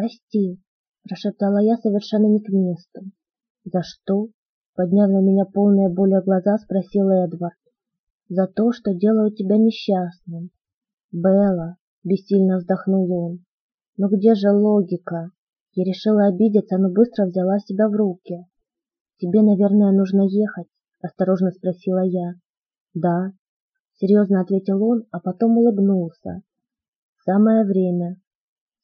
«Прости», — прошептала я совершенно не к месту. «За что?» — подняв на меня полные боли глаза, спросил Эдвард. «За то, что делаю тебя несчастным». «Белла», — бессильно вздохнул он. «Но где же логика?» Я решила обидеться, но быстро взяла себя в руки. «Тебе, наверное, нужно ехать?» – осторожно спросила я. «Да», – серьезно ответил он, а потом улыбнулся. «Самое время.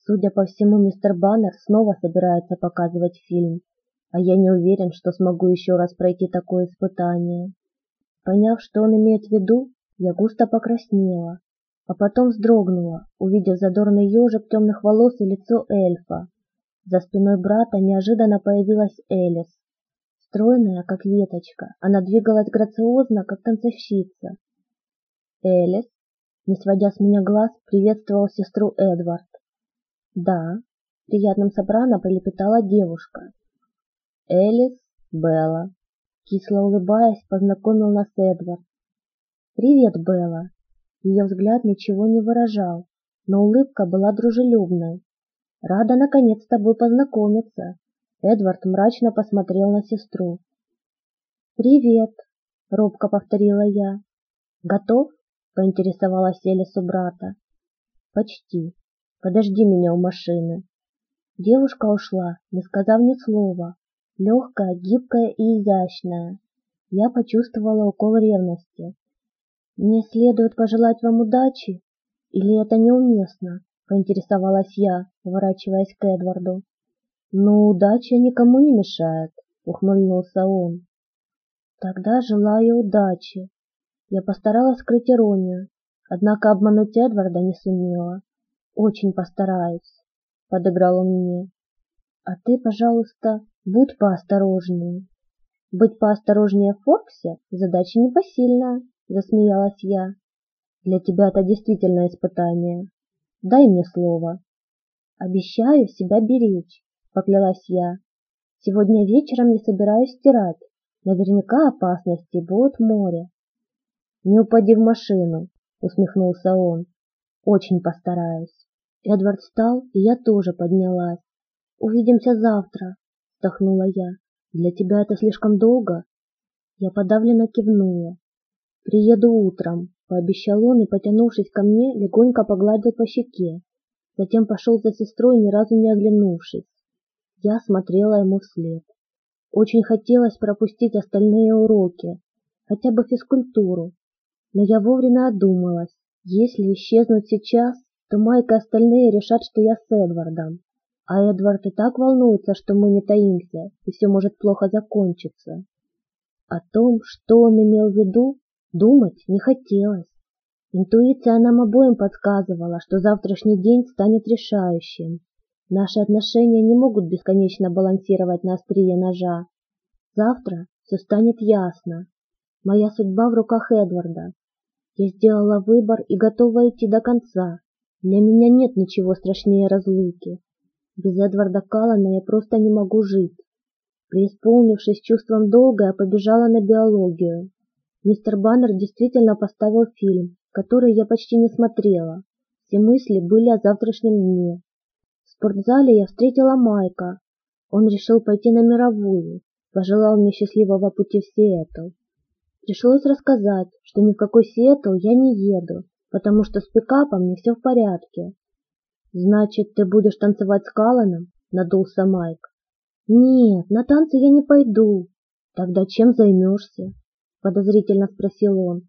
Судя по всему, мистер Баннер снова собирается показывать фильм, а я не уверен, что смогу еще раз пройти такое испытание». Поняв, что он имеет в виду, я густо покраснела, а потом вздрогнула, увидев задорный ежик темных волос и лицо эльфа. За спиной брата неожиданно появилась Элис. Стройная, как веточка, она двигалась грациозно, как танцовщица. «Элис?» Не сводя с меня глаз, приветствовал сестру Эдвард. «Да», — приятным сопрано прилепетала девушка. «Элис Белла», — кисло улыбаясь, познакомил нас Эдвард. «Привет, Белла». Ее взгляд ничего не выражал, но улыбка была дружелюбной. Рада наконец с тобой познакомиться. Эдвард мрачно посмотрел на сестру. Привет, робко повторила я. Готов? поинтересовалась Элис у брата. Почти. Подожди меня у машины. Девушка ушла, не сказав ни слова. Легкая, гибкая и изящная. Я почувствовала укол ревности. Мне следует пожелать вам удачи? Или это неуместно? поинтересовалась я, поворачиваясь к Эдварду. «Ну, удача никому не мешает», — ухмыльнулся он. «Тогда желаю удачи». Я постаралась скрыть иронию, однако обмануть Эдварда не сумела. «Очень постараюсь», — подыграл он мне. «А ты, пожалуйста, будь поосторожнее». «Быть поосторожнее в Форксе — задача непосильная», — засмеялась я. «Для тебя это действительно испытание», Дай мне слово. Обещаю себя беречь, поклялась я. Сегодня вечером не собираюсь стирать. Наверняка опасности будут море. Не упади в машину, усмехнулся он. Очень постараюсь. Эдвард встал, и я тоже поднялась. Увидимся завтра, вздохнула я. Для тебя это слишком долго? Я подавленно кивнула. Приеду утром, пообещал он и, потянувшись ко мне, легонько погладил по щеке. Затем пошел за сестрой, ни разу не оглянувшись. Я смотрела ему вслед. Очень хотелось пропустить остальные уроки, хотя бы физкультуру. Но я вовремя одумалась. Если исчезнуть сейчас, то Майк и остальные решат, что я с Эдвардом. А Эдвард и так волнуется, что мы не таимся, и все может плохо закончиться. О том, что он имел в виду, Думать не хотелось. Интуиция нам обоим подсказывала, что завтрашний день станет решающим. Наши отношения не могут бесконечно балансировать на острие ножа. Завтра все станет ясно. Моя судьба в руках Эдварда. Я сделала выбор и готова идти до конца. Для меня нет ничего страшнее разлуки. Без Эдварда Каллана я просто не могу жить. Преисполнившись чувством долга, я побежала на биологию. Мистер Баннер действительно поставил фильм, который я почти не смотрела. Все мысли были о завтрашнем дне. В спортзале я встретила Майка. Он решил пойти на мировую, пожелал мне счастливого пути в Сиэтл. Пришлось рассказать, что ни в какой Сиэтл я не еду, потому что с пикапом не все в порядке. «Значит, ты будешь танцевать с Каланом?» – надулся Майк. «Нет, на танцы я не пойду. Тогда чем займешься?» подозрительно спросил он.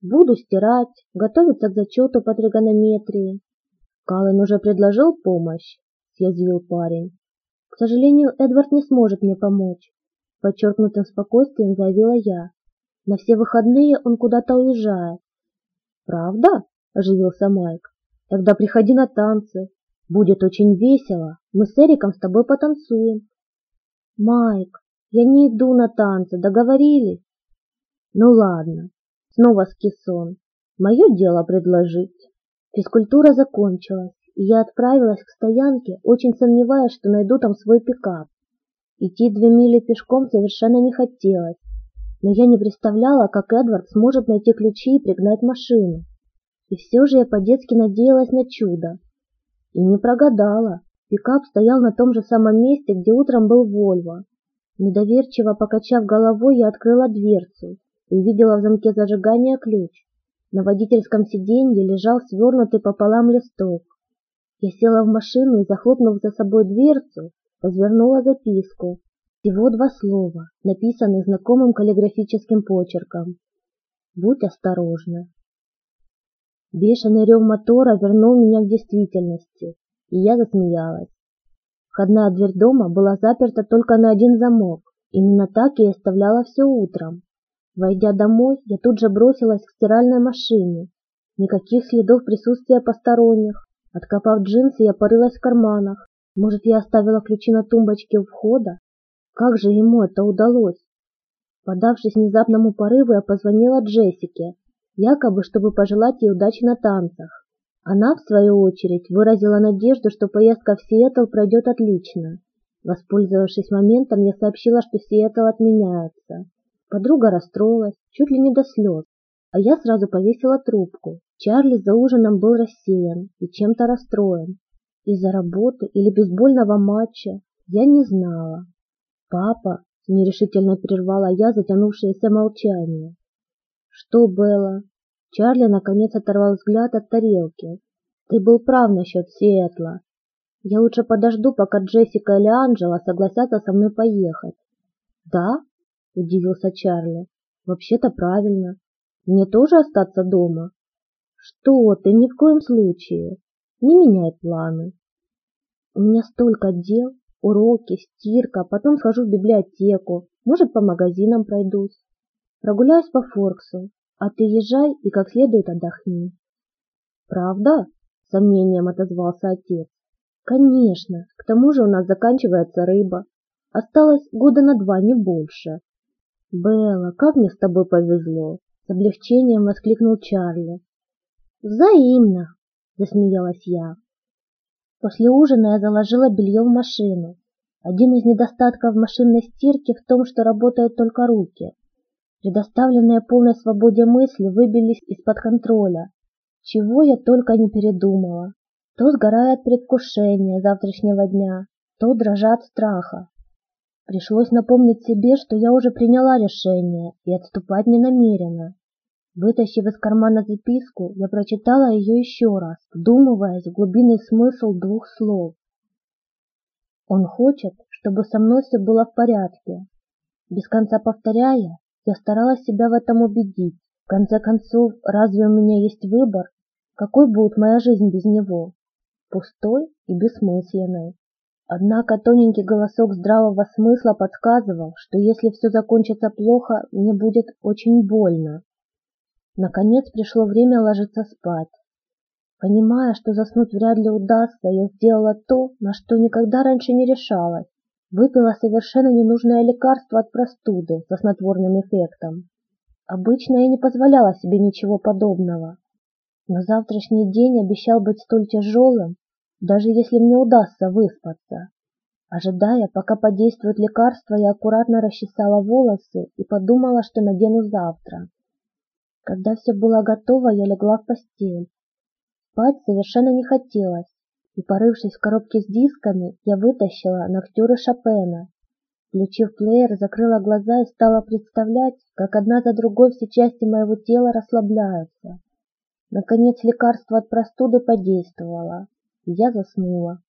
Буду стирать, готовиться к зачету по тригонометрии. Каллен уже предложил помощь, съязвил парень. К сожалению, Эдвард не сможет мне помочь, подчеркнутым спокойствием заявила я. На все выходные он куда-то уезжает. Правда? оживился Майк. Тогда приходи на танцы. Будет очень весело. Мы с Эриком с тобой потанцуем. Майк, я не иду на танцы, договорились? Ну ладно, снова скисон. Мое дело предложить. Физкультура закончилась, и я отправилась к стоянке, очень сомневаясь, что найду там свой пикап. Идти две мили пешком совершенно не хотелось, но я не представляла, как Эдвард сможет найти ключи и пригнать машину. И все же я по-детски надеялась на чудо. И не прогадала. Пикап стоял на том же самом месте, где утром был Вольво. Недоверчиво покачав головой, я открыла дверцу и увидела в замке зажигания ключ. На водительском сиденье лежал свернутый пополам листок. Я села в машину и, захлопнув за собой дверцу, развернула записку. Всего два слова, написанных знакомым каллиграфическим почерком. Будь осторожна. Бешеный рев мотора вернул меня к действительности, и я засмеялась. Входная дверь дома была заперта только на один замок. Именно так я оставляла все утром. Войдя домой, я тут же бросилась к стиральной машине. Никаких следов присутствия посторонних. Откопав джинсы, я порылась в карманах. Может, я оставила ключи на тумбочке у входа? Как же ему это удалось? Подавшись внезапному порыву, я позвонила Джессике, якобы чтобы пожелать ей удачи на танцах. Она, в свою очередь, выразила надежду, что поездка в Сиэтл пройдет отлично. Воспользовавшись моментом, я сообщила, что Сиэтл отменяется. Подруга расстроилась, чуть ли не до слез, а я сразу повесила трубку. Чарли за ужином был рассеян и чем-то расстроен. Из-за работы или бейсбольного матча я не знала. «Папа!» — нерешительно прервала я затянувшееся молчание. «Что, Белла?» Чарли наконец оторвал взгляд от тарелки. «Ты был прав насчет Сиэтла. Я лучше подожду, пока Джессика или Анджела согласятся со мной поехать». «Да?» — удивился Чарли. «Вообще-то правильно. Мне тоже остаться дома?» «Что ты, ни в коем случае. Не меняй планы. У меня столько дел, уроки, стирка, потом схожу в библиотеку, может, по магазинам пройдусь. Прогуляюсь по Форксу, а ты езжай и как следует отдохни. Правда? Сомнением отозвался отец. Конечно, к тому же у нас заканчивается рыба. Осталось года на два, не больше. Белла, как мне с тобой повезло! С облегчением воскликнул Чарли. Взаимно, засмеялась я. После ужина я заложила белье в машину. Один из недостатков машинной стирки в том, что работают только руки. Предоставленные полной свободе мысли выбились из-под контроля. Чего я только не передумала. То сгорает предвкушение завтрашнего дня, то дрожат страха. Пришлось напомнить себе, что я уже приняла решение и отступать не намерена. Вытащив из кармана записку, я прочитала ее еще раз, вдумываясь в глубинный смысл двух слов. Он хочет, чтобы со мной все было в порядке. Без конца повторяя, я старалась себя в этом убедить. В конце концов, разве у меня есть выбор? Какой будет моя жизнь без него? Пустой и бессмысленной. Однако тоненький голосок здравого смысла подсказывал, что если все закончится плохо, мне будет очень больно. Наконец пришло время ложиться спать. Понимая, что заснуть вряд ли удастся, я сделала то, на что никогда раньше не решалась. Выпила совершенно ненужное лекарство от простуды со снотворным эффектом. Обычно я не позволяла себе ничего подобного. Но завтрашний день обещал быть столь тяжелым, даже если мне удастся выспаться. Ожидая, пока подействует лекарство, я аккуратно расчесала волосы и подумала, что надену завтра. Когда все было готово, я легла в постель. Спать совершенно не хотелось, и, порывшись в коробке с дисками, я вытащила ноктюры Шопена. Включив плеер, закрыла глаза и стала представлять, как одна за другой все части моего тела расслабляются. Наконец лекарство от простуды подействовало, и я заснула.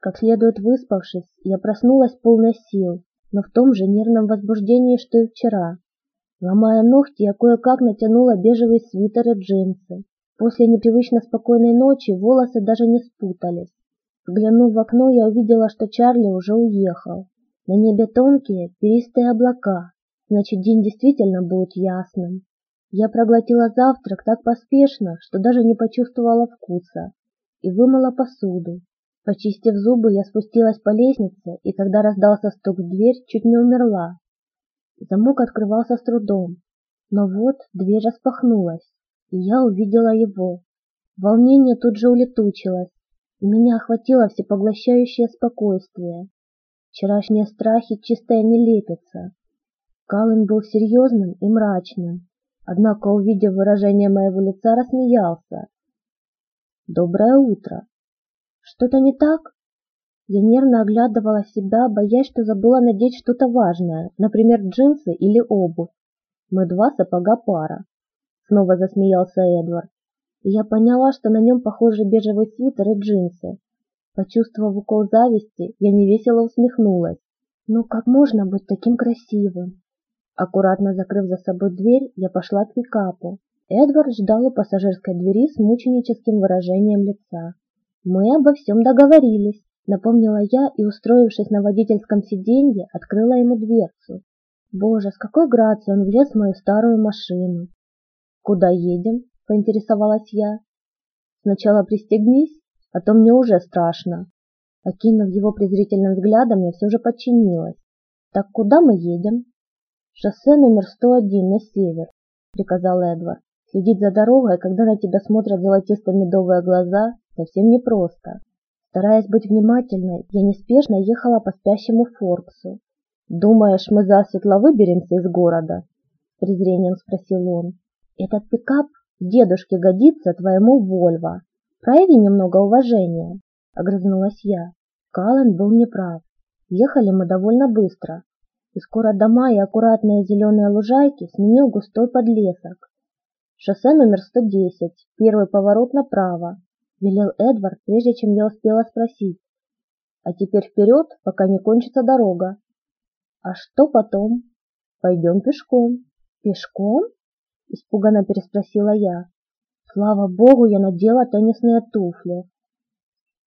Как следует выспавшись, я проснулась полной сил, но в том же нервном возбуждении, что и вчера. Ломая ногти, я кое-как натянула бежевый свитер и джинсы. После непривычно спокойной ночи волосы даже не спутались. Взглянув в окно, я увидела, что Чарли уже уехал. На небе тонкие, перистые облака, значит, день действительно будет ясным. Я проглотила завтрак так поспешно, что даже не почувствовала вкуса, и вымыла посуду. Почистив зубы, я спустилась по лестнице, и когда раздался стук в дверь, чуть не умерла. Замок открывался с трудом, но вот дверь распахнулась, и я увидела его. Волнение тут же улетучилось, и меня охватило всепоглощающее спокойствие. Вчерашние страхи — чистая нелепица. Каллен был серьезным и мрачным, однако, увидев выражение моего лица, рассмеялся. «Доброе утро!» «Что-то не так?» Я нервно оглядывала себя, боясь, что забыла надеть что-то важное, например, джинсы или обувь. Мы два сапога пара. Снова засмеялся Эдвард. И я поняла, что на нем похожи бежевый свитер и джинсы. Почувствовав укол зависти, я невесело усмехнулась. Ну как можно быть таким красивым? Аккуратно закрыв за собой дверь, я пошла к пикапу. Эдвард ждал у пассажирской двери с мученическим выражением лица. «Мы обо всем договорились», — напомнила я и, устроившись на водительском сиденье, открыла ему дверцу. Боже, с какой грацией он влез в мою старую машину. «Куда едем?» — поинтересовалась я. «Сначала пристегнись, а то мне уже страшно». Окинув его презрительным взглядом, я все же подчинилась. «Так куда мы едем?» «Шоссе номер 101 на север», — приказал Эдвард. «Следить за дорогой, когда на тебя смотрят золотисто-медовые глаза, совсем непросто. Стараясь быть внимательной, я неспешно ехала по спящему Форксу. «Думаешь, мы засветло выберемся из города?» — с презрением спросил он. «Этот пикап дедушке годится твоему Вольво. Прояви немного уважения», — огрызнулась я. Каллен был неправ. Ехали мы довольно быстро, и скоро дома и аккуратные зеленые лужайки сменил густой подлесок. Шоссе номер 110, первый поворот направо, велел Эдвард, прежде чем я успела спросить. А теперь вперед, пока не кончится дорога. А что потом? Пойдем пешком. Пешком? Испуганно переспросила я. Слава богу, я надела теннисные туфли.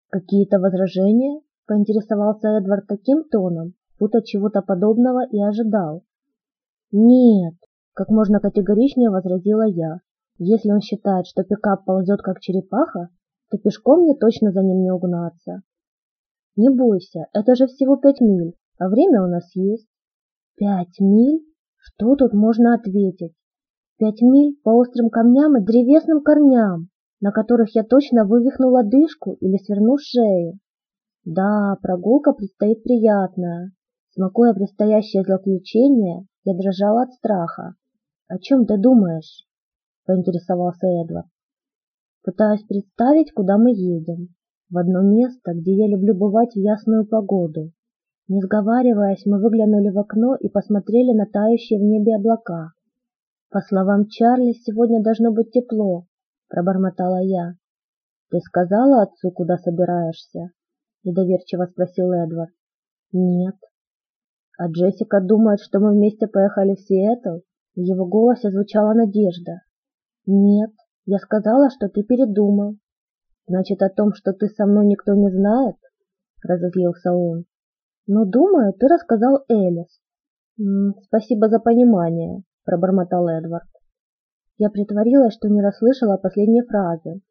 Какие-то возражения? Поинтересовался Эдвард таким тоном, будто чего-то подобного и ожидал. Нет, как можно категоричнее возразила я. Если он считает, что пикап ползет как черепаха, то пешком мне точно за ним не угнаться. Не бойся, это же всего пять миль, а время у нас есть. Пять миль? Что тут можно ответить? Пять миль по острым камням и древесным корням, на которых я точно вывихну лодыжку или сверну шею. Да, прогулка предстоит приятная. Смакуя предстоящее злоключение, я дрожала от страха. «О чем ты думаешь?» — поинтересовался Эдвард. Пытаюсь представить, куда мы едем. В одно место, где я люблю бывать в ясную погоду. Не сговариваясь, мы выглянули в окно и посмотрели на тающие в небе облака. По словам Чарли, сегодня должно быть тепло, пробормотала я. Ты сказала отцу, куда собираешься? недоверчиво спросил Эдвард. Нет. А Джессика думает, что мы вместе поехали в Сиэтл? В его голосе звучала надежда. Нет, я сказала, что ты передумал. Значит, о том, что ты со мной никто не знает? Разозлился он. Но, думаю, ты рассказал Элис. спасибо за понимание, пробормотал Эдвард. Я притворилась, что не расслышала последней фразы.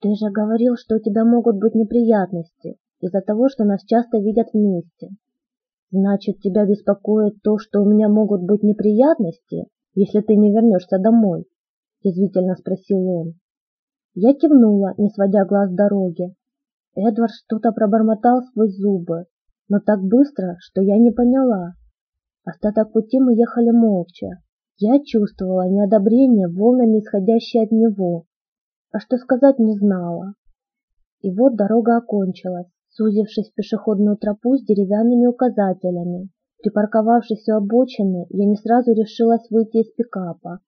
Ты же говорил, что у тебя могут быть неприятности из-за того, что нас часто видят вместе. Значит, тебя беспокоит то, что у меня могут быть неприятности, если ты не вернешься домой? Язвительно спросил он. Я кивнула, не сводя глаз с дороги. Эдвард что-то пробормотал сквозь зубы, но так быстро, что я не поняла. Остаток пути мы ехали молча. Я чувствовала неодобрение, волнами исходящее от него, а что сказать не знала. И вот дорога окончилась, сузившись в пешеходную тропу с деревянными указателями. Припарковавшись у обочины, я не сразу решилась выйти из пикапа.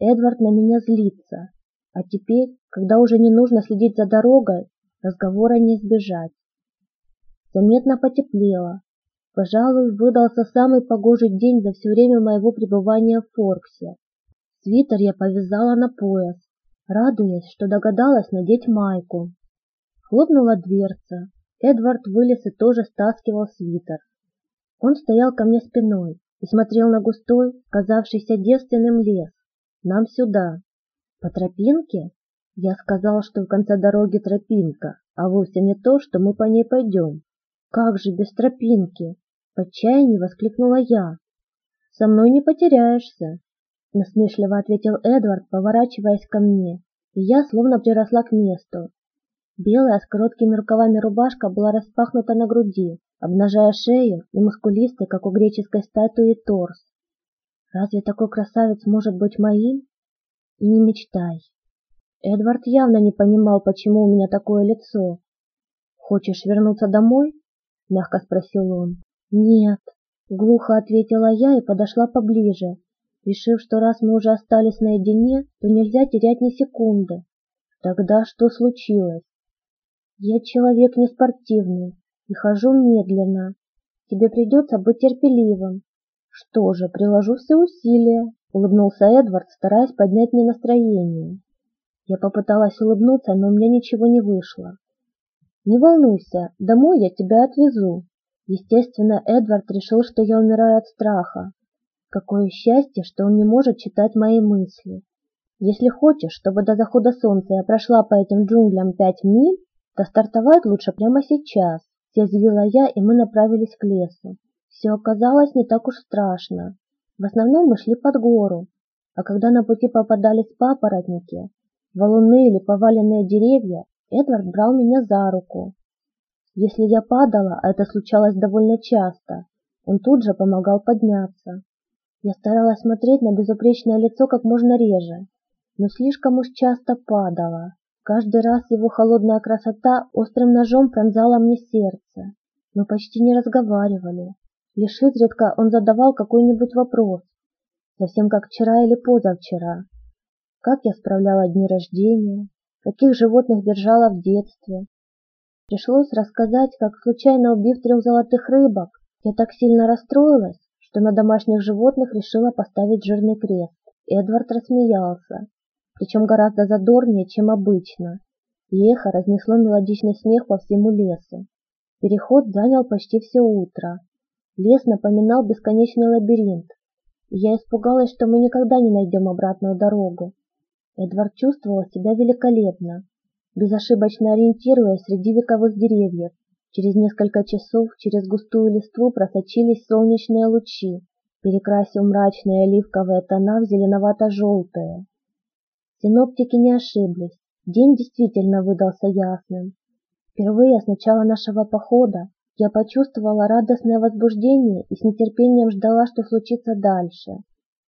Эдвард на меня злится, а теперь, когда уже не нужно следить за дорогой, разговора не избежать. Заметно потеплело. Пожалуй, выдался самый погожий день за все время моего пребывания в Форксе. Свитер я повязала на пояс, радуясь, что догадалась надеть майку. Хлопнула дверца. Эдвард вылез и тоже стаскивал свитер. Он стоял ко мне спиной и смотрел на густой, казавшийся девственным лес, нам сюда. По тропинке? Я сказал, что в конце дороги тропинка, а вовсе не то, что мы по ней пойдем. Как же без тропинки? В отчаянии воскликнула я. Со мной не потеряешься, насмешливо ответил Эдвард, поворачиваясь ко мне, и я словно приросла к месту. Белая с короткими рукавами рубашка была распахнута на груди, обнажая шею и мускулистый, как у греческой статуи, торс. Разве такой красавец может быть моим? И не мечтай. Эдвард явно не понимал, почему у меня такое лицо. «Хочешь вернуться домой?» — мягко спросил он. «Нет», — глухо ответила я и подошла поближе, решив, что раз мы уже остались наедине, то нельзя терять ни секунды. Тогда что случилось? Я человек неспортивный и хожу медленно. Тебе придется быть терпеливым. Что же, приложу все усилия, улыбнулся Эдвард, стараясь поднять мне настроение. Я попыталась улыбнуться, но у меня ничего не вышло. Не волнуйся, домой я тебя отвезу. Естественно, Эдвард решил, что я умираю от страха. Какое счастье, что он не может читать мои мысли. Если хочешь, чтобы до захода солнца я прошла по этим джунглям пять миль, то стартовать лучше прямо сейчас, съязвила я, и мы направились к лесу. Все оказалось не так уж страшно. В основном мы шли под гору, а когда на пути попадались папоротники, валуны или поваленные деревья, Эдвард брал меня за руку. Если я падала, а это случалось довольно часто, он тут же помогал подняться. Я старалась смотреть на безупречное лицо как можно реже, но слишком уж часто падала. Каждый раз его холодная красота острым ножом пронзала мне сердце. Мы почти не разговаривали. Лишь изредка он задавал какой-нибудь вопрос, совсем как вчера или позавчера. Как я справляла дни рождения, каких животных держала в детстве. Пришлось рассказать, как, случайно убив трех золотых рыбок, я так сильно расстроилась, что на домашних животных решила поставить жирный крест. Эдвард рассмеялся, причем гораздо задорнее, чем обычно, и эхо разнесло мелодичный смех по всему лесу. Переход занял почти все утро. Лес напоминал бесконечный лабиринт, я испугалась, что мы никогда не найдем обратную дорогу. Эдвард чувствовал себя великолепно, безошибочно ориентируясь среди вековых деревьев. Через несколько часов через густую листву просочились солнечные лучи, перекрасив мрачные оливковые тона в зеленовато-желтые. Синоптики не ошиблись, день действительно выдался ясным. Впервые с начала нашего похода я почувствовала радостное возбуждение и с нетерпением ждала, что случится дальше.